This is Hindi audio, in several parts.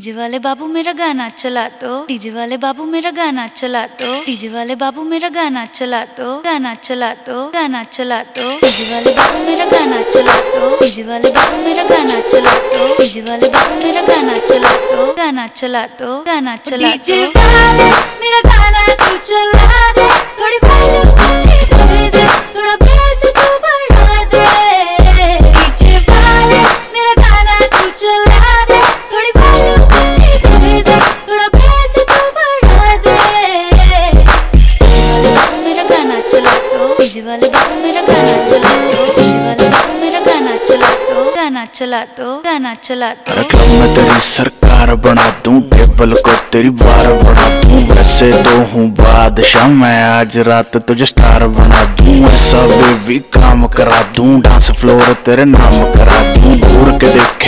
डीजे वाले बाबू मेरा गाना चला तो डीजे वाले बाबू मेरा गाना चला तो डीजे वाले बाबू मेरा गाना चला तो गाना चला तो गाना चला तो डीजे वाले बाबू मेरा गाना चला तो डीजे वाले बाबू मेरा गाना चला तो डीजे वाले बाबू मेरा गाना चला तो गाना चला तो गाना चला तो मेरा गाना मेरा गाना चला बाबू मेरा गाना चला तो गाना चला तो गाना चला दो मैं तेरी सरकार बना दूँ, टेबल को तेरी बार बना दूँ, वैसे तो हूँ बादशाह। मैं आज रात तुझे स्टार बना दूँ, ऐसा बेबी काम करा दूँ डांस फ्लोर तेरे नाम करा दूँ।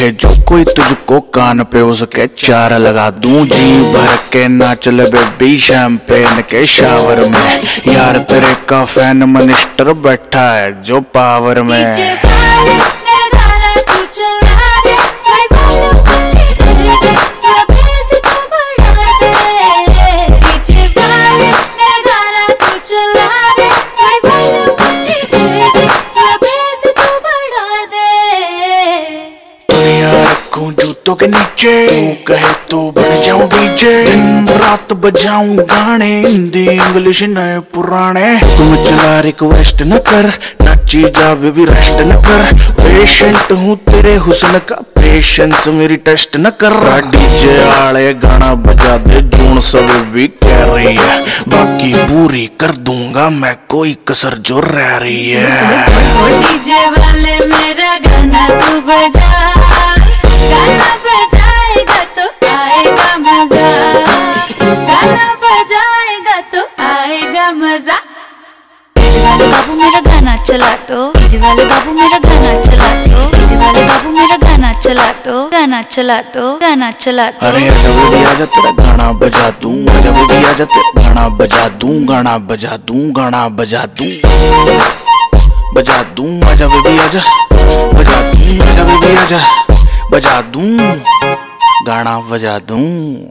देखे जो कोई तुझको कान पे उसके चार लगा दू। जी भर के नाच बेबी बेबी शैम्पेन के शावर में। यार तेरे का फ़ैन मनिस्टर बैठा है, जो पावर में रखूँ के नीचे। तू कहे तो बन जाऊँ डीजे। दिन रात बजाऊं गाने। हिंदी इंग्लिश नए पुराने। तुम चला रिक्वेस्ट न कर नाची जा बेबी रेस्ट न कर। पेशेंट हूँ तेरे हुस्न का पेशेंस मेरी टेस्ट न कर। डीजे आले गाना बजा दे जून सब भी कह रही है। बाकी पूरी कर दूँगा मैं कोई कसर जो रह रही है। डीजे वाले मेरा गाना तू बजा चला तो। डीजे वाले बाबू मेरा गाना चला तो। डीजे वाले बाबू मेरा गाना चला तो। गाना चला तो। गाना चला तो। अरे आजा बेबी आजा तेरा गाना बजा दूँ आजा बेबी आजा तेरा गाना बजा दूँ, गाना बजा दूँ, गाना बजा दूँ। बजा दूँ आजा बेबी आजा बजा दूँ आजा बेबी आजा बजा दूँ, गाना बजा दूँ।